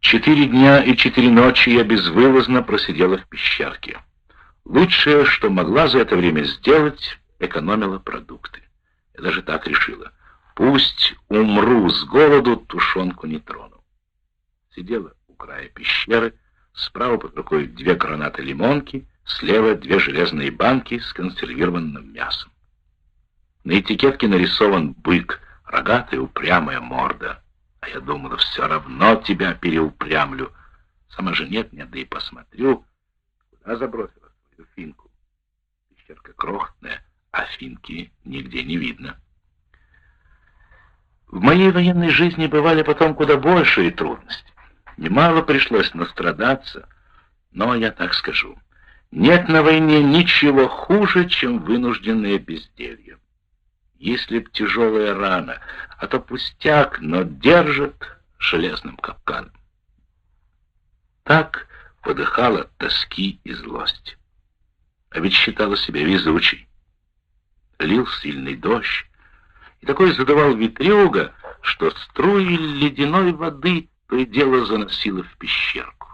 Четыре дня и четыре ночи я безвылазно просидела в пещерке. Лучшее, что могла за это время сделать, экономила продукты. Я даже так решила. Пусть умру с голоду, тушенку не трону. Сидела у края пещеры, справа под рукой две гранаты лимонки, слева две железные банки с консервированным мясом. На этикетке нарисован бык, рогатая упрямая морда. А я думала, все равно тебя переупрямлю. Сама же нет, нет, да и посмотрю, куда забросила свою финку. Пещерка крохотная, а финки нигде не видно. В моей военной жизни бывали потом куда большие трудности. Немало пришлось настрадаться, но я так скажу. Нет на войне ничего хуже, чем вынужденное безделье. Если б тяжелая рана, а то пустяк, но держит железным капканом. Так подыхала тоски и злости. А ведь считала себя везучей. Лил сильный дождь, и такой задувал ветрюга, что струи ледяной воды то и дело заносило в пещерку.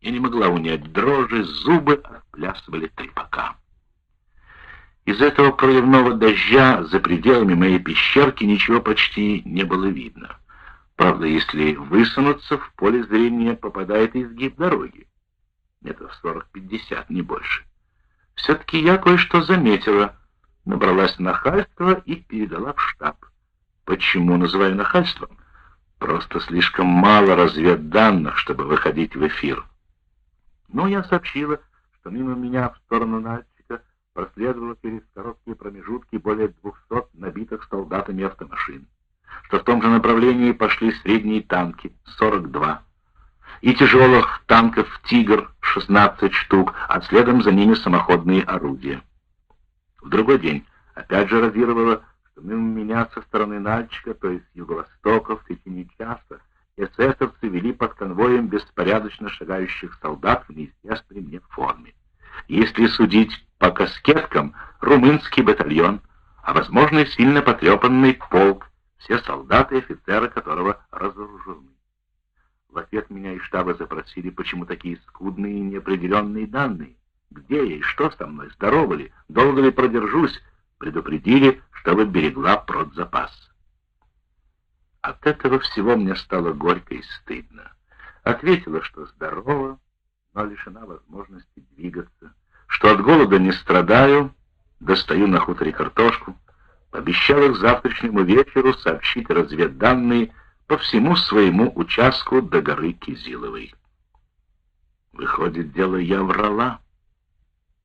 Я не могла унять дрожи, зубы отплясывали трепака. Из этого проливного дождя за пределами моей пещерки ничего почти не было видно. Правда, если высунуться, в поле зрения попадает изгиб дороги. Метров сорок-пятьдесят, не больше. Все-таки я кое-что заметила. Набралась нахальства и передала в штаб. Почему называю нахальством? Просто слишком мало разведданных, чтобы выходить в эфир. Но я сообщила, что мимо меня в сторону Нальчика проследовало через короткие промежутки более двухсот набитых солдатами автомашин, что в том же направлении пошли средние танки, 42, и тяжелых танков «Тигр» 16 штук, а следом за ними самоходные орудия. В другой день опять же радировало, что мимо меня со стороны Нальчика, то есть юго-востока, в течение часа, эсэсовцы вели под конвоем беспорядочно шагающих солдат в неизвестной мне форме. Если судить по каскеткам, румынский батальон, а, возможно, сильно потрепанный полк, все солдаты и офицеры которого разоружены. В ответ меня из штаба запросили, почему такие скудные и неопределенные данные. Где я и что со мной, здорова ли, долго ли продержусь, предупредили, чтобы берегла продзапас. От этого всего мне стало горько и стыдно. Ответила, что здорова, но лишена возможности двигаться, что от голода не страдаю, достаю на хуторе картошку, пообещала к завтрашнему вечеру сообщить разведданные по всему своему участку до горы Кизиловой. Выходит, дело я врала.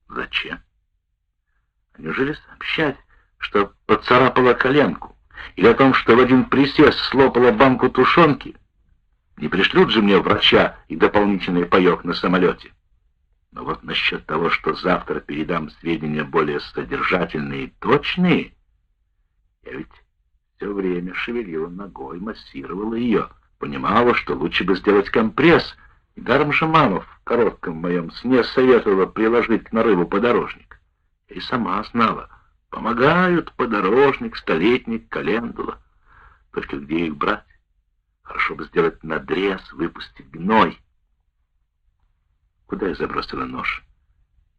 Зачем? А неужели сообщать, что поцарапала коленку? или о том, что в один присест слопала банку тушенки, не пришлют же мне врача и дополнительный паек на самолете. Но вот насчет того, что завтра передам сведения более содержательные и точные, я ведь все время шевелила ногой, массировала ее, понимала, что лучше бы сделать компресс, и даром же мама в коротком моем сне советовала приложить к нарыву подорожник. И сама знала, Помогают подорожник, столетник, календула. Только где их брать? Хорошо бы сделать надрез, выпустить гной. Куда я забросила нож?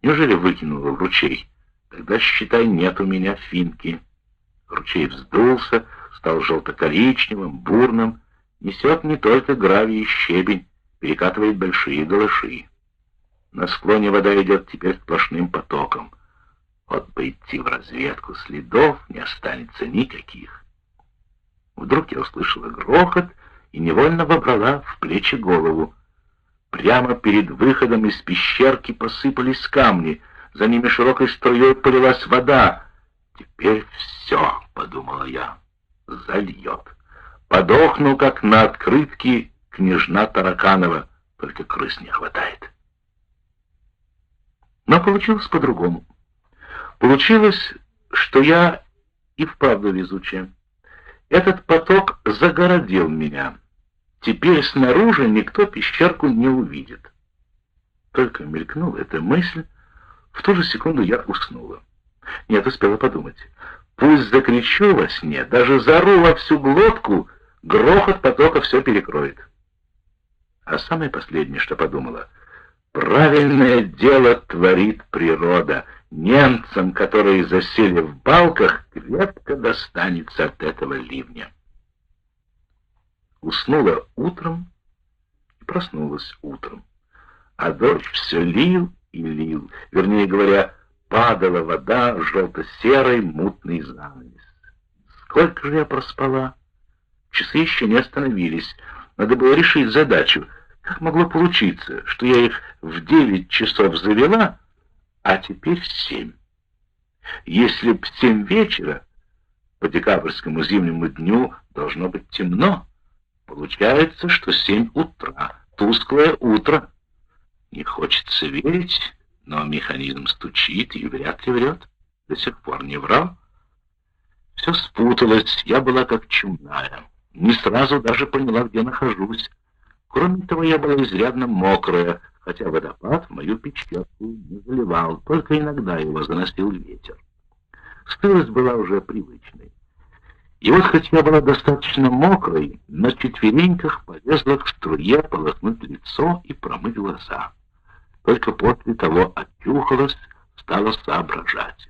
Неужели выкинула в ручей? Тогда, считай, нет у меня финки. Ручей вздулся, стал желто-коричневым, бурным, несет не только гравий и щебень, перекатывает большие галыши. На склоне вода идет теперь сплошным потоком. Вот бы идти в разведку, следов не останется никаких. Вдруг я услышала грохот и невольно вобрала в плечи голову. Прямо перед выходом из пещерки посыпались камни, за ними широкой струей полилась вода. «Теперь все», — подумала я, — «зальет». Подохну, как на открытке княжна Тараканова, только крыс не хватает. Но получилось по-другому. Получилось, что я и вправду везучая. Этот поток загородил меня. Теперь снаружи никто пещерку не увидит. Только мелькнула эта мысль, в ту же секунду я уснула. Нет, успела подумать. Пусть закричу во сне, даже зару во всю глотку, грохот потока все перекроет. А самое последнее, что подумала, правильное дело творит природа. Немцам, которые засели в балках, крепко достанется от этого ливня. Уснула утром и проснулась утром. А дождь все лил и лил. Вернее говоря, падала вода, желто-серый мутный занавес. Сколько же я проспала? Часы еще не остановились. Надо было решить задачу. Как могло получиться, что я их в девять часов завела, а теперь в семь? Если б в семь вечера, по декабрьскому зимнему дню должно быть темно, получается, что семь утра, тусклое утро. Не хочется верить, но механизм стучит и вряд ли врет. До сих пор не врал. Все спуталось, я была как чумная. Не сразу даже поняла, где нахожусь. Кроме того, я была изрядно мокрая, хотя водопад мою печку не заливал, только иногда его заносил ветер. Стылость была уже привычной. И вот хоть я была достаточно мокрой, на четвереньках полезла к струе полоснуть лицо и промыть глаза. Только после того очухалась, стала соображать.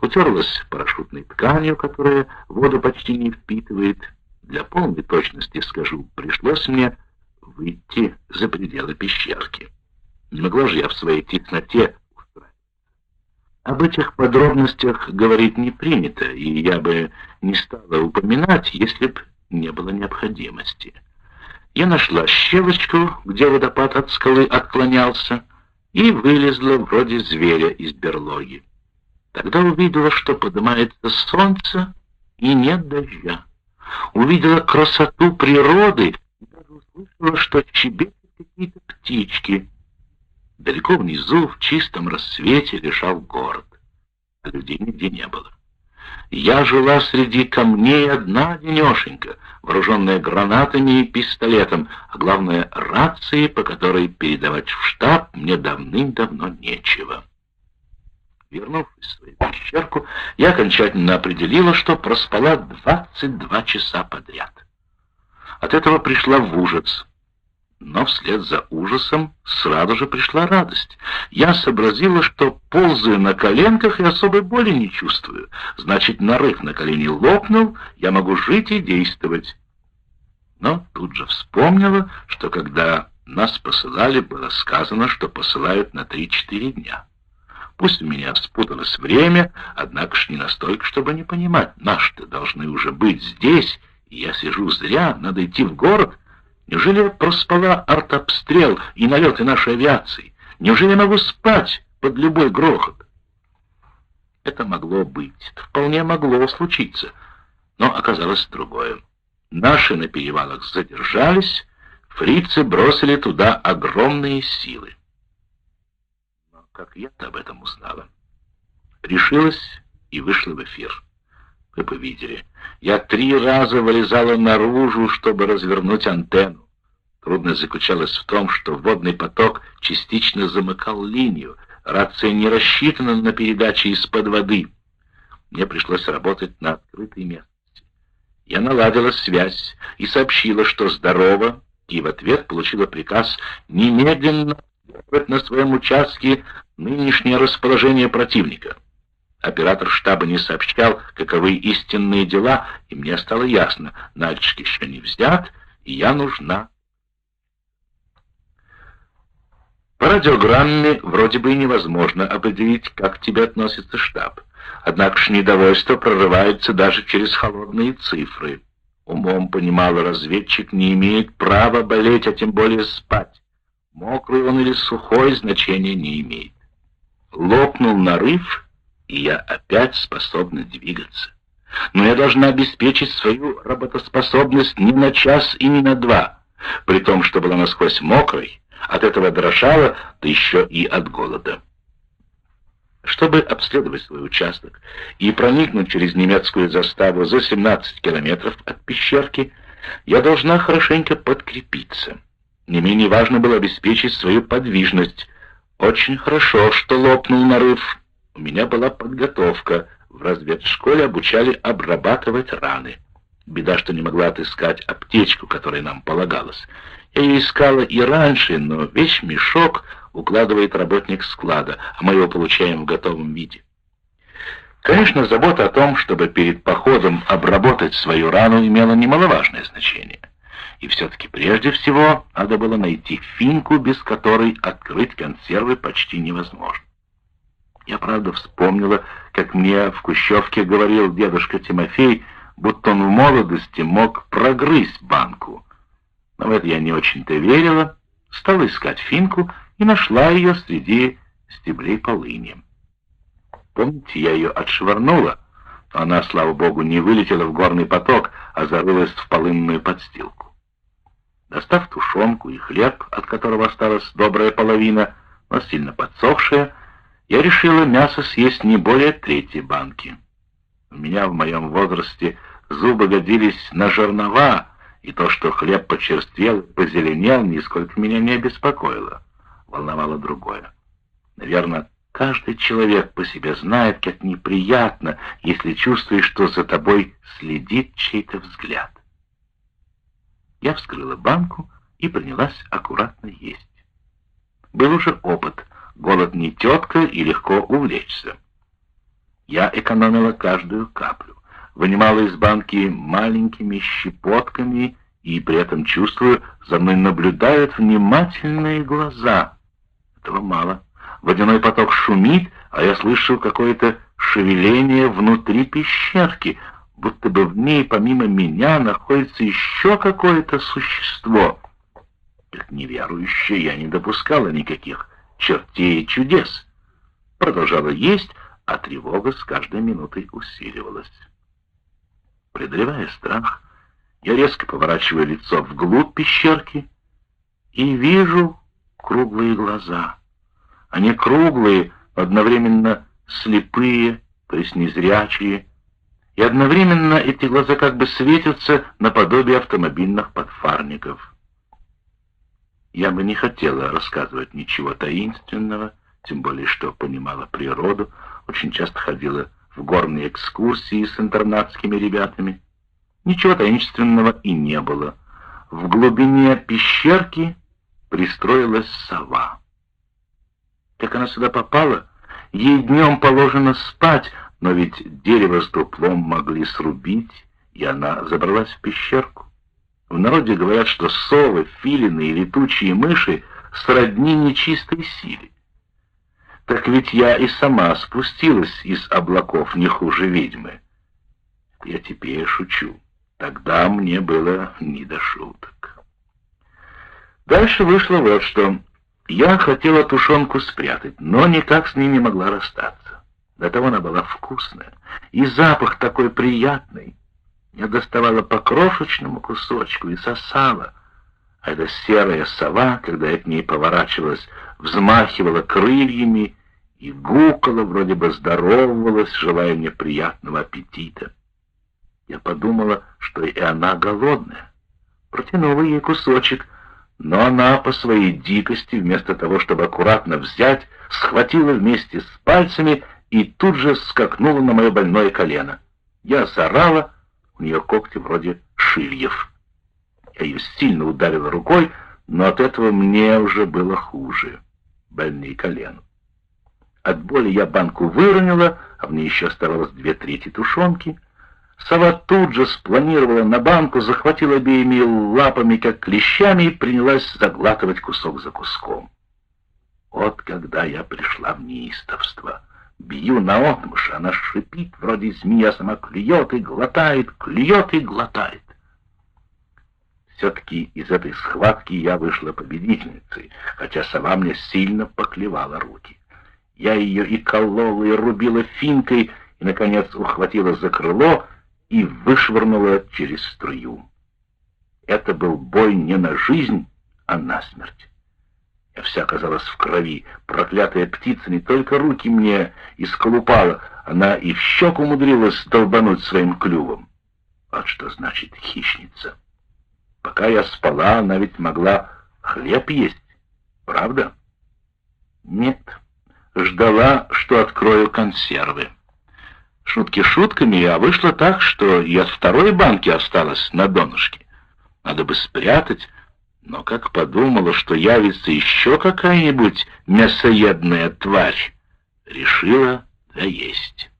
Утерлась парашютной тканью, которая воду почти не впитывает, для полной точности скажу, пришлось мне выйти за пределы пещерки. Не могла же я в своей тесноте. Об этих подробностях говорить не принято, и я бы не стала упоминать, если б не было необходимости. Я нашла щелочку, где водопад от скалы отклонялся, и вылезла вроде зверя из берлоги. Тогда увидела, что поднимается солнце, и нет дождя увидела красоту природы и даже услышала, что чебетят какие-то птички. Далеко внизу, в чистом рассвете, лежал город, а людей нигде не было. Я жила среди камней одна денешенька, вооруженная гранатами и пистолетом, а главное, рацией, по которой передавать в штаб мне давным-давно нечего. Вернувшись в свою пещерку, я окончательно определила, что проспала 22 часа подряд. От этого пришла в ужас. Но вслед за ужасом сразу же пришла радость. Я сообразила, что ползаю на коленках и особой боли не чувствую. Значит, нарыв на колени лопнул, я могу жить и действовать. Но тут же вспомнила, что когда нас посылали, было сказано, что посылают на 3-4 дня. Пусть у меня спуталось время, однако ж не настолько, чтобы не понимать. Наши-то должны уже быть здесь, и я сижу зря, надо идти в город. Неужели проспала артобстрел и налеты нашей авиации? Неужели я могу спать под любой грохот? Это могло быть, вполне могло случиться, но оказалось другое. Наши на перевалах задержались, фрицы бросили туда огромные силы как я-то об этом узнала. Решилась и вышла в эфир. Вы бы видели, я три раза вылезала наружу, чтобы развернуть антенну. Трудность заключалась в том, что водный поток частично замыкал линию. Рация не рассчитана на передачи из-под воды. Мне пришлось работать на открытой местности. Я наладила связь и сообщила, что здорово, и в ответ получила приказ немедленно на своем участке нынешнее расположение противника. Оператор штаба не сообщал, каковы истинные дела, и мне стало ясно, Нальчик еще не взят, и я нужна. По радиограмме вроде бы и невозможно определить, как к тебе относится штаб. Однако ж недовольство прорывается даже через холодные цифры. Умом понимал разведчик не имеет права болеть, а тем более спать. Мокрый он или сухой значения не имеет. Лопнул нарыв, и я опять способна двигаться. Но я должна обеспечить свою работоспособность не на час и не на два, при том, что была насквозь мокрой, от этого дрожала, да еще и от голода. Чтобы обследовать свой участок и проникнуть через немецкую заставу за 17 километров от пещерки, я должна хорошенько подкрепиться. Не менее важно было обеспечить свою подвижность, очень хорошо, что лопнул нарыв. У меня была подготовка. В разведшколе обучали обрабатывать раны. Беда, что не могла отыскать аптечку, которая нам полагалась. Я искала и раньше, но весь мешок укладывает работник склада, а мы его получаем в готовом виде. Конечно, забота о том, чтобы перед походом обработать свою рану, имела немаловажное значение. И все-таки прежде всего надо было найти финку, без которой открыть консервы почти невозможно. Я, правда, вспомнила, как мне в Кущевке говорил дедушка Тимофей, будто он в молодости мог прогрызть банку. Но в это я не очень-то верила, стала искать финку и нашла ее среди стеблей полыни. Помните, я ее отшвырнула, она, слава богу, не вылетела в горный поток, а зарылась в полынную подстилку. Достав тушенку и хлеб, от которого осталась добрая половина, но сильно подсохшая, я решила мясо съесть не более третьей банки. У меня в моем возрасте зубы годились на жернова, и то, что хлеб почерствел, позеленел, нисколько меня не обеспокоило. Волновало другое. Наверное, каждый человек по себе знает, как неприятно, если чувствуешь, что за тобой следит чей-то взгляд. Я вскрыла банку и принялась аккуратно есть. Был уже опыт — Голод не тетка и легко увлечься. Я экономила каждую каплю, вынимала из банки маленькими щепотками и при этом чувствую, за мной наблюдают внимательные глаза. Этого мало. Водяной поток шумит, а я слышу какое-то шевеление внутри пещерки, будто бы в ней помимо меня находится еще какое-то существо. Как неверующая я не допускала никаких чертей чудес. Продолжала есть, а тревога с каждой минутой усиливалась. Преодолевая страх, я резко поворачиваю лицо вглубь пещерки и вижу круглые глаза. Они круглые, одновременно слепые, то есть незрячие, и одновременно эти глаза как бы светятся наподобие автомобильных подфарников. Я бы не хотела рассказывать ничего таинственного, тем более что понимала природу, очень часто ходила в горные экскурсии с интернатскими ребятами. Ничего таинственного и не было. В глубине пещерки пристроилась сова. Как она сюда попала? Ей днем положено спать, но ведь дерево с дуплом могли срубить, и она забралась в пещерку. В народе говорят, что совы, филины и летучие мыши сродни нечистой силе. Так ведь я и сама спустилась из облаков не хуже ведьмы. Я теперь шучу. Тогда мне было не до шуток. Дальше вышло вот что. Я хотела тушенку спрятать, но никак с ней не могла расстаться. До того она была вкусная, и запах такой приятный. Я доставала по крошечному кусочку и сосала. А эта серая сова, когда я к ней поворачивалась, взмахивала крыльями и гукала, вроде бы здоровалась, желая мне приятного аппетита. Я подумала, что и она голодная. Протянула ей кусочек, но она по своей дикости, вместо того, чтобы аккуратно взять, схватила вместе с пальцами и тут же скакнула на мое больное колено. Я зарала, у нее когти вроде шильев. Я ее сильно ударила рукой, но от этого мне уже было хуже. Больные колено. От боли я банку выронила, а в ней еще оставалось две трети тушенки. Сова тут же спланировала на банку, захватила обеими лапами, как клещами, и принялась заглатывать кусок за куском. Вот когда я пришла в неистовство — Бью наотмашь, она шипит, вроде змея, сама клюет и глотает, клюет и глотает. Все-таки из этой схватки я вышла победительницей, хотя сова мне сильно поклевала руки. Я ее и колола, и рубила финкой, и, наконец, ухватила за крыло и вышвырнула через струю. Это был бой не на жизнь, а на смерть. Я вся оказалась в крови. Проклятая птица не только руки мне исколупала, она и в щеку умудрилась долбануть своим клювом. Вот что значит хищница. Пока я спала, она ведь могла хлеб есть. Правда? Нет. Ждала, что открою консервы. Шутки шутками, а вышло так, что и от второй банки осталось на донышке. Надо бы спрятать, Но как подумала, что явится еще какая-нибудь мясоедная тварь, решила доесть.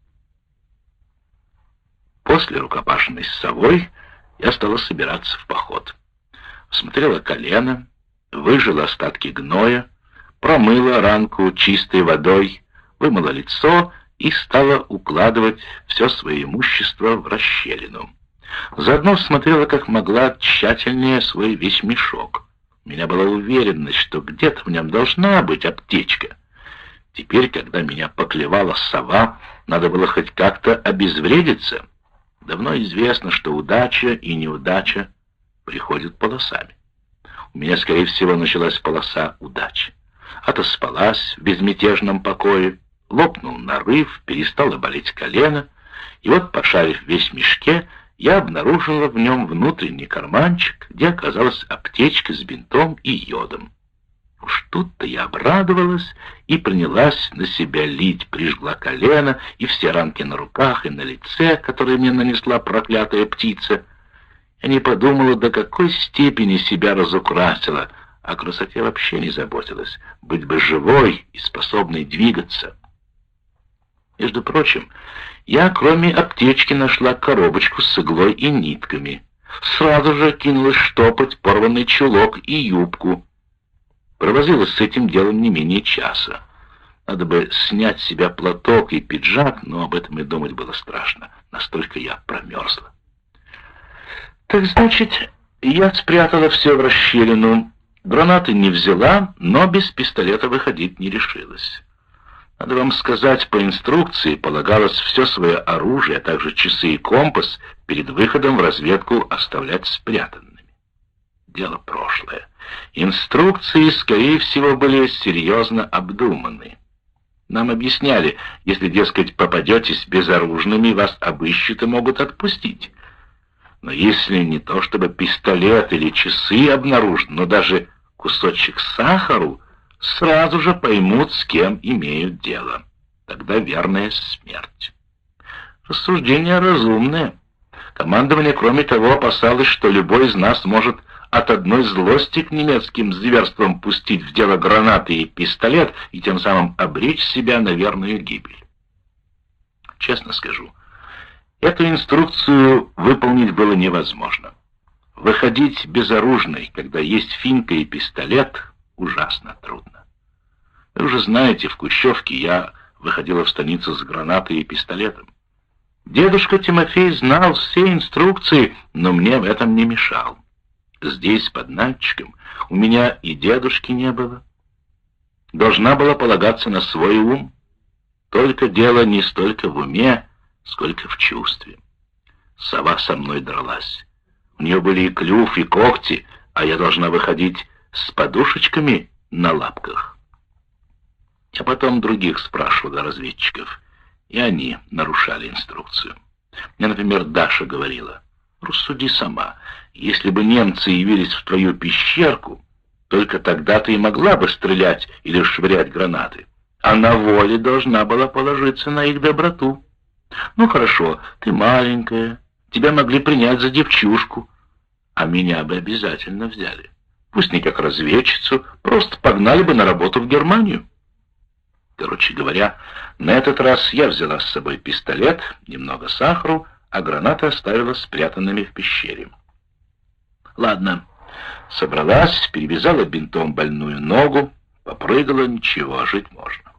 После рукопашной с совой я стала собираться в поход. Смотрела колено, выжила остатки гноя, промыла ранку чистой водой, вымыла лицо и стала укладывать все свое имущество в расщелину. Заодно смотрела, как могла, тщательнее свой весь мешок. У меня была уверенность, что где-то в нем должна быть аптечка. Теперь, когда меня поклевала сова, надо было хоть как-то обезвредиться. Давно известно, что удача и неудача приходят полосами. У меня, скорее всего, началась полоса удачи. Отоспалась в безмятежном покое, лопнул нарыв, перестало болеть колено, и вот, пошарив весь мешке, я обнаружила в нем внутренний карманчик, где оказалась аптечка с бинтом и йодом. Уж тут-то я обрадовалась и принялась на себя лить, прижгла колено и все ранки на руках и на лице, которые мне нанесла проклятая птица. Я не подумала, до какой степени себя разукрасила, о красоте вообще не заботилась, быть бы живой и способной двигаться. Между прочим, я, кроме аптечки, нашла коробочку с иглой и нитками. Сразу же кинулась штопать порванный чулок и юбку. Провозилась с этим делом не менее часа. Надо бы снять с себя платок и пиджак, но об этом и думать было страшно. Настолько я промерзла. Так значит, я спрятала все в расщелину. Гранаты не взяла, но без пистолета выходить не решилась. Надо вам сказать, по инструкции полагалось все свое оружие, а также часы и компас перед выходом в разведку оставлять спрятанными. Дело прошлое. Инструкции, скорее всего, были серьезно обдуманы. Нам объясняли, если, дескать, попадетесь безоружными, вас обыщут и могут отпустить. Но если не то чтобы пистолет или часы обнаружены, но даже кусочек сахару, сразу же поймут, с кем имеют дело. Тогда верная смерть. Рассуждение разумное. Командование, кроме того, опасалось, что любой из нас может от одной злости к немецким зверствам пустить в дело гранаты и пистолет и тем самым обречь себя на верную гибель. Честно скажу, эту инструкцию выполнить было невозможно. Выходить безоружной, когда есть финка и пистолет, ужасно трудно. Вы уже знаете, в Кущевке я выходила в станицу с гранатой и пистолетом. Дедушка Тимофей знал все инструкции, но мне в этом не мешал. Здесь, под Нальчиком, у меня и дедушки не было. Должна была полагаться на свой ум. Только дело не столько в уме, сколько в чувстве. Сова со мной дралась. У нее были и клюв, и когти, а я должна выходить с подушечками на лапках. Я потом других спрашивала разведчиков, и они нарушали инструкцию. Мне, например, Даша говорила, «Рассуди сама, если бы немцы явились в твою пещерку, только тогда ты и могла бы стрелять или швырять гранаты, а на воле должна была положиться на их доброту. Ну хорошо, ты маленькая, тебя могли принять за девчушку, а меня бы обязательно взяли пусть не как разведчицу, просто погнали бы на работу в Германию. Короче говоря, на этот раз я взяла с собой пистолет, немного сахару, а гранаты оставила спрятанными в пещере. Ладно, собралась, перевязала бинтом больную ногу, попрыгала, ничего, жить можно.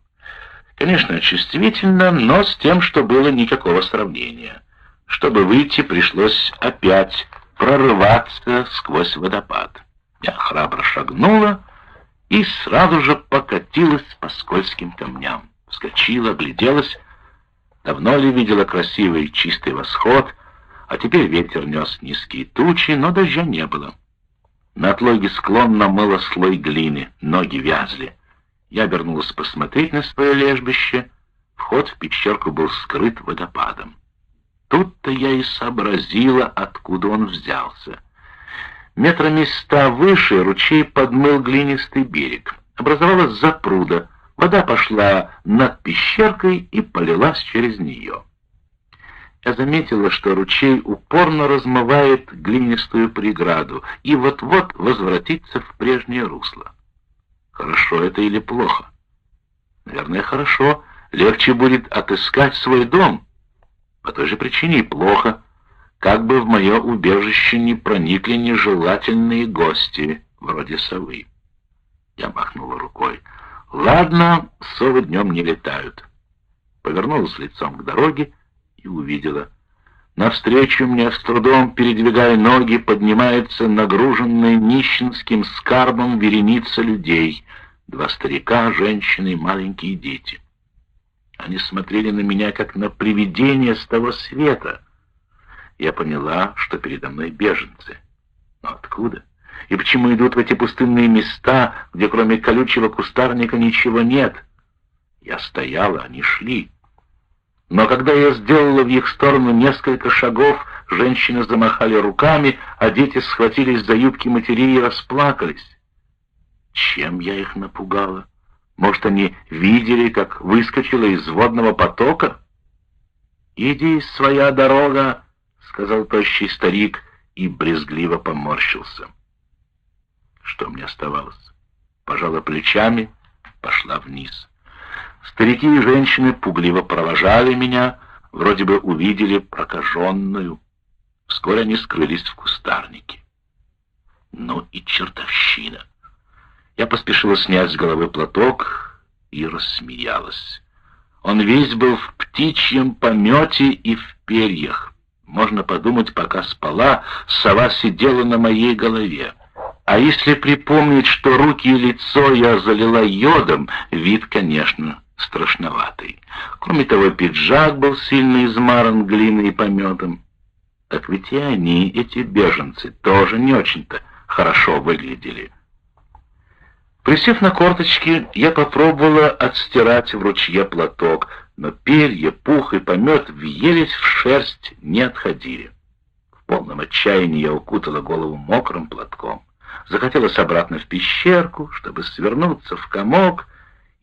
Конечно, чувствительно, но с тем, что было никакого сравнения. Чтобы выйти, пришлось опять прорываться сквозь водопад. Я храбро шагнула и сразу же покатилась по скользким камням. Вскочила, огляделась. Давно ли видела красивый чистый восход, а теперь ветер нес низкие тучи, но дождя не было. На отлоге склон намыло слой глины, ноги вязли. Я обернулась посмотреть на свое лежбище. Вход в пещерку был скрыт водопадом. Тут-то я и сообразила, откуда он взялся. Метрами ста выше ручей подмыл глинистый берег. Образовалась запруда. Вода пошла над пещеркой и полилась через нее. Заметила, что ручей упорно размывает глинистую преграду и вот-вот возвратится в прежнее русло. Хорошо это или плохо? Наверное, хорошо. Легче будет отыскать свой дом. По той же причине и плохо. Как бы в мое убежище не проникли нежелательные гости, вроде совы. Я махнула рукой. Ладно, совы днем не летают. Повернулась лицом к дороге и увидела. Навстречу мне, с трудом передвигая ноги, поднимается нагруженная нищенским скарбом вереница людей. Два старика, женщины и маленькие дети. Они смотрели на меня, как на привидение с того света. Я поняла, что передо мной беженцы. Но откуда? И почему идут в эти пустынные места, где кроме колючего кустарника ничего нет? Я стояла, они шли. Но когда я сделала в их сторону несколько шагов, женщины замахали руками, а дети схватились за юбки матерей и расплакались. Чем я их напугала? Может, они видели, как выскочила из водного потока? «Иди, своя дорога!» — сказал тощий старик и брезгливо поморщился. Что мне оставалось? Пожала плечами, пошла вниз. Старики и женщины пугливо провожали меня, вроде бы увидели прокаженную. Вскоре они скрылись в кустарнике. Ну и чертовщина! Я поспешила снять с головы платок и рассмеялась. Он весь был в птичьем помете и в перьях. Можно подумать, пока спала, сова сидела на моей голове. А если припомнить, что руки и лицо я залила йодом, вид, конечно, страшноватый. Кроме того, пиджак был сильно измаран глиной и пометом. Так ведь и они, эти беженцы, тоже не очень-то хорошо выглядели. Присев на корточки, я попробовала отстирать в ручье платок, но перья, пух и помет въелись в шерсть, не отходили. В полном отчаянии я укутала голову мокрым платком. Захотелось обратно в пещерку, чтобы свернуться в комок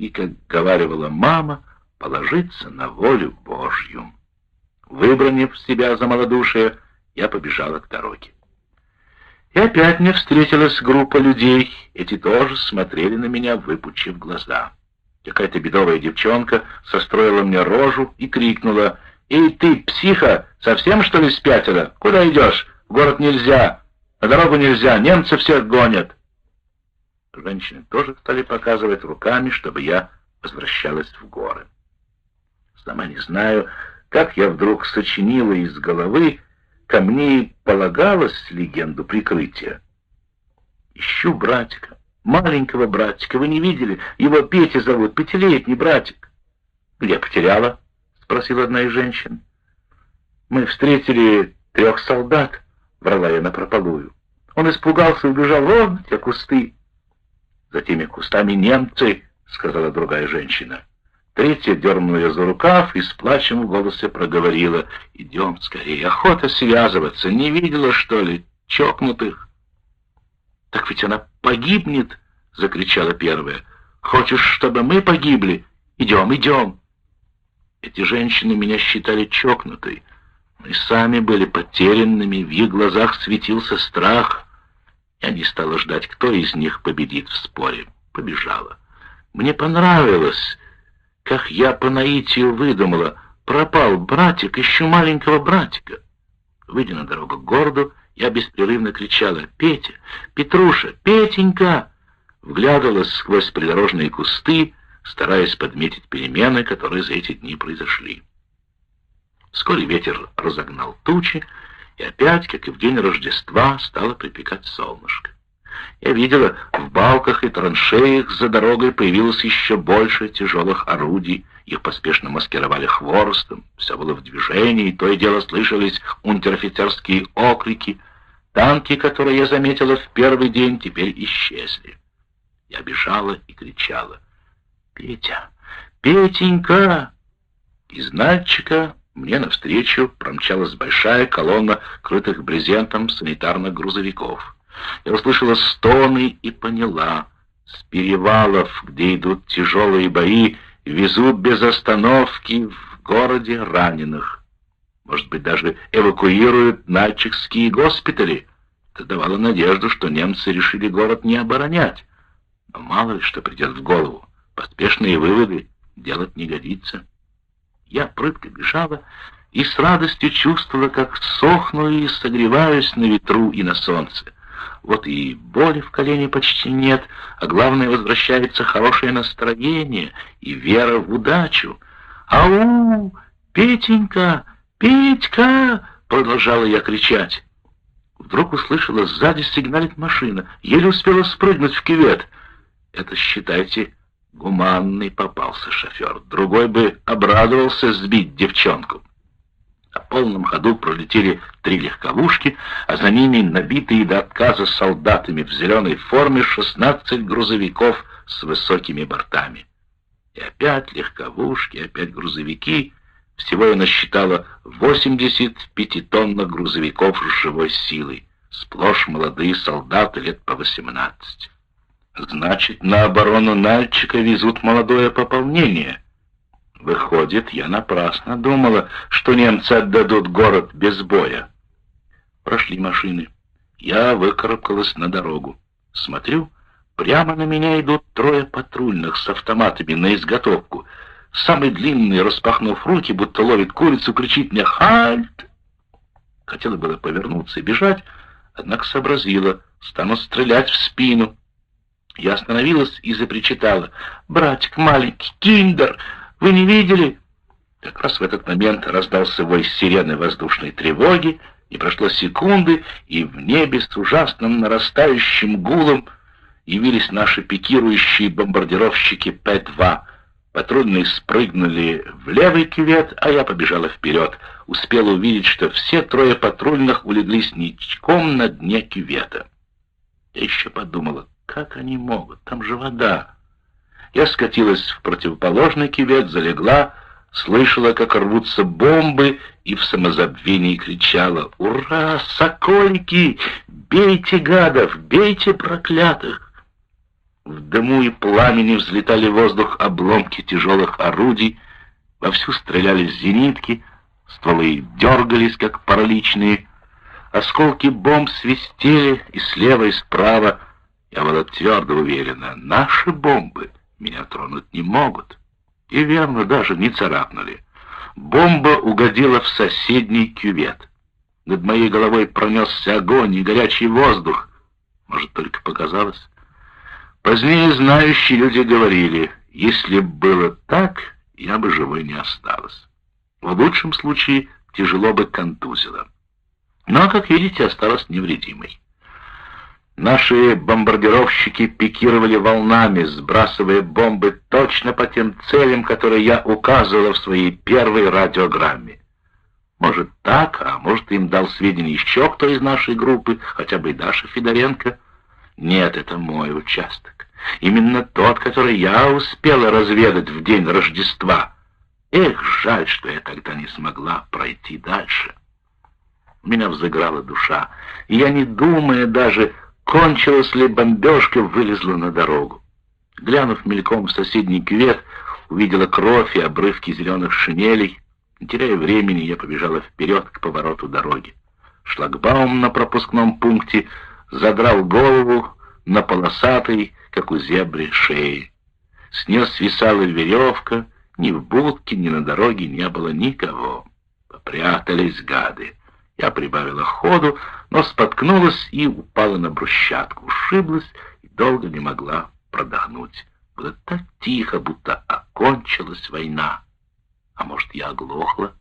и, как говаривала мама, положиться на волю Божью. Выбранив себя за малодушие, я побежала к дороге. И опять мне встретилась группа людей. Эти тоже смотрели на меня, выпучив глаза. Какая-то бедовая девчонка состроила мне рожу и крикнула. «Эй, ты, психа, совсем, что ли, спятила? Куда идешь? В город нельзя. На дорогу нельзя, немцы всех гонят». Женщины тоже стали показывать руками, чтобы я возвращалась в горы. Сама не знаю, как я вдруг сочинила из головы ко мне полагалось легенду прикрытия. Ищу братика, маленького братика, вы не видели? Его Петя зовут, пятилетний братик. Где потеряла? Спросила одна из женщин. Мы встретили трех солдат, врала я напропалую. Он испугался и убежал вон те кусты. За теми кустами немцы, сказала другая женщина. Третья дернула ее за рукав и с плачем в голосе проговорила. «Идем скорее, охота связываться. Не видела, что ли, чокнутых?» «Так ведь она погибнет!» — закричала первая. «Хочешь, чтобы мы погибли? Идем, идем!» Эти женщины меня считали чокнутой. Мы сами были потерянными, в их глазах светился страх. Я не стала ждать, кто из них победит в споре. Побежала. Мне понравилось как я по наитию выдумала, пропал братик, ищу маленького братика. Выйдя на дорогу к городу, я беспрерывно кричала «Петя! Петруша! Петенька!» Вглядывалась сквозь придорожные кусты, стараясь подметить перемены, которые за эти дни произошли. Вскоре ветер разогнал тучи, и опять, как и в день Рождества, стало припекать солнышко. Я видела, в балках и траншеях за дорогой появилось еще больше тяжелых орудий. Их поспешно маскировали хворостом. Все было в движении, то и дело слышались унтер-офицерские окрики. Танки, которые я заметила в первый день, теперь исчезли. Я бежала и кричала. «Петя! Петенька!» Из Нальчика мне навстречу промчалась большая колонна крытых брезентом санитарных грузовиков. Я услышала стоны и поняла. С перевалов, где идут тяжелые бои, везут без остановки в городе раненых. Может быть, даже эвакуируют нальчикские госпитали. Это давало надежду, что немцы решили город не оборонять. Но мало ли что придет в голову. Поспешные выводы делать не годится. Я прытко бежала и с радостью чувствовала, как сохну и согреваюсь на ветру и на солнце. Вот и боли в колене почти нет, а главное, возвращается хорошее настроение и вера в удачу. «Ау! Петенька! Петька!» — продолжала я кричать. Вдруг услышала, сзади сигналит машина, еле успела спрыгнуть в кювет. Это, считайте, гуманный попался шофер. Другой бы обрадовался сбить девчонку. На полном ходу пролетели три легковушки, а за ними набитые до отказа солдатами в зеленой форме 16 грузовиков с высокими бортами. И опять легковушки, опять грузовики. Всего я насчитала 80 пятитонных грузовиков с живой силой, сплошь молодые солдаты лет по 18. Значит, на оборону Нальчика везут молодое пополнение — Выходит, я напрасно думала, что немцы отдадут город без боя. Прошли машины. Я выкарабкалась на дорогу. Смотрю, прямо на меня идут трое патрульных с автоматами на изготовку. Самый длинный, распахнув руки, будто ловит курицу, кричит мне «Хальт!». Хотела было повернуться и бежать, однако сообразила, стану стрелять в спину. Я остановилась и запричитала «Братик маленький, киндер!» Вы не видели?» Как раз в этот момент раздался вой сирены воздушной тревоги, и прошло секунды, и в небе с ужасным нарастающим гулом явились наши пикирующие бомбардировщики П-2. Патрульные спрыгнули в левый кювет, а я побежала вперед. Успела увидеть, что все трое патрульных улеглись ничком на дне кювета. Я еще подумала, как они могут, там же вода. Я скатилась в противоположный кювет, залегла, слышала, как рвутся бомбы, и в самозабвении кричала «Ура, сокольники! Бейте гадов! Бейте проклятых!» В дыму и пламени взлетали в воздух обломки тяжелых орудий, вовсю стреляли зенитки, стволы дергались, как параличные, осколки бомб свистели и слева, и справа. Я была твердо уверена, наши бомбы — меня тронуть не могут. И верно, даже не царапнули. Бомба угодила в соседний кювет. Над моей головой пронесся огонь и горячий воздух. Может, только показалось. Позднее знающие люди говорили, если бы было так, я бы живой не осталась. В лучшем случае тяжело бы контузило. Но, как видите, осталась невредимой. Наши бомбардировщики пикировали волнами, сбрасывая бомбы точно по тем целям, которые я указывала в своей первой радиограмме. Может так, а может им дал сведения еще кто из нашей группы, хотя бы и Даша Федоренко. Нет, это мой участок. Именно тот, который я успела разведать в день Рождества. Эх, жаль, что я тогда не смогла пройти дальше. У меня взыграла душа, и я, не думая даже, Кончилась ли бомбежка, вылезла на дорогу. Глянув мельком в соседний кювет, увидела кровь и обрывки зеленых шинелей. Не теряя времени, я побежала вперед к повороту дороги. Шлагбаум на пропускном пункте задрал голову на полосатой, как у зебры, шее. С нее свисала веревка, ни в будке, ни на дороге не было никого. Попрятались гады. Я прибавила ходу, но споткнулась и упала на брусчатку, ушиблась и долго не могла продохнуть. Было так тихо, будто окончилась война. А может, я оглохла?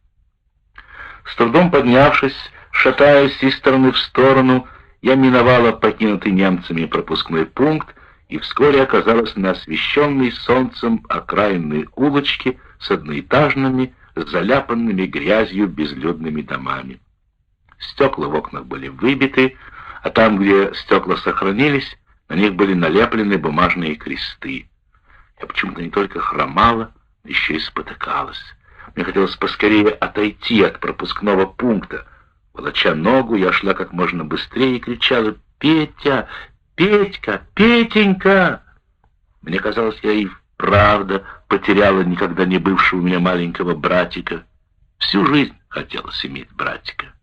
С трудом поднявшись, шатаясь из стороны в сторону, я миновала покинутый немцами пропускной пункт и вскоре оказалась на освещенной солнцем окраинной улочке с одноэтажными, заляпанными грязью безлюдными домами. Стекла в окнах были выбиты, а там, где стекла сохранились, на них были налеплены бумажные кресты. Я почему-то не только хромала, еще и спотыкалась. Мне хотелось поскорее отойти от пропускного пункта. Волоча ногу, я шла как можно быстрее и кричала «Петя! Петька! Петенька!» Мне казалось, я и правда потеряла никогда не бывшего у меня маленького братика. Всю жизнь хотелось иметь братика.